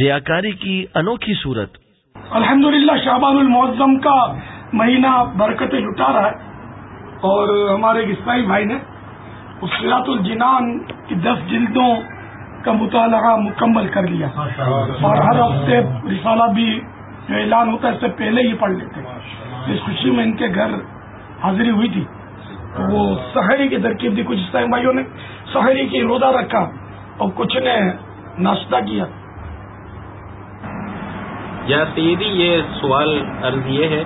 ریاکاری کی انوکھی صورت۔ الحمد للہ شہبان المعظم کا مہینہ برکتیں لٹا رہا ہے۔ اور ہمارے اسماعیل بھائی نے اسرات الجنان کی دس جلدوں کا مطالعہ مکمل کر لیا۔ اور ہر ہفتے رسالہ بھی جو اعلان ہوتا ہے اس سے پہلے ہی پڑھ لیتے اس خوشی میں ان کے گھر حاضری ہوئی تھی تو وہ سہری کی ترکیب دی۔ کچھ اسلام بھائیوں نے سہری کی روزہ رکھا اور کچھ نے ناشتہ کیا۔ یا سیدھی یہ سوال عرض یہ ہے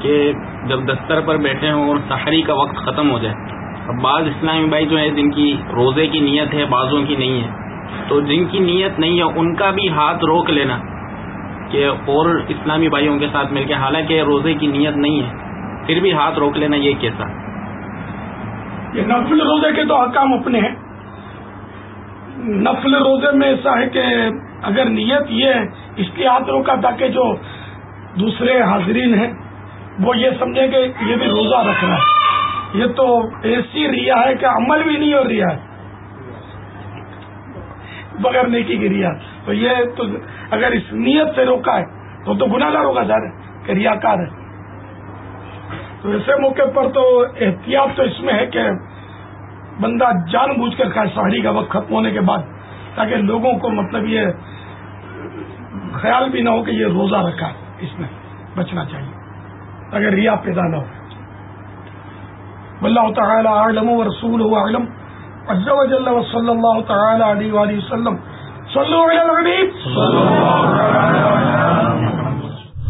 کہ جب دستر پر بیٹھے ہوں اور سحری کا وقت ختم ہو جائے، اب بعض اسلامی بھائی جو ہے جن کی روزے کی نیت ہے، بعضوں کی نہیں ہے۔ تو جن کی نیت نہیں ہے، ان کا بھی ہاتھ روک لینا کہ اور اسلامی بھائیوں کے ساتھ مل کے، حالانکہ روزے کی نیت نہیں ہے، پھر بھی ہاتھ روک لینا یہ کیسا؟ یہ نفل روزے کے تو حکام اپنے ہیں۔ نفل روزے میں ایسا ہے کہ اگر نیت یہ ہے اس لیے ہاتھ روکا تاکہ جو دوسرے حاضرین ہیں، وہ یہ سمجھیں کہ یہ بھی روزہ رکھ رہا ہے۔ یہ تو ایسی ریا ہے کہ عمل بھی نہیں ہو رہا ہے۔ بغیر نیکی کی ریا۔ تو یہ تو اگر اس نیت سے روکا ہے، تو تو گناہ گار ہوگا ظاہر کہ ریا کار ہے۔ تو ایسے موقع پر تو احتیاط تو اس میں ہے کہ بندہ جان بوجھ کر کھائے سہری کا وقت ختم ہونے کے بعد، تاکہ لوگوں کو مطلب یہ خیال بھی نہ ہو کہ یہ روزہ رکھا اس میں بچنا چاہیے۔ اگر ریا پیدا نہ ہو۔ اللہ تعالی عالم و رسول عالم عز و جل و صلی اللہ تعالی علیہ وآلہ وسلم۔ صلو علی الحبیب۔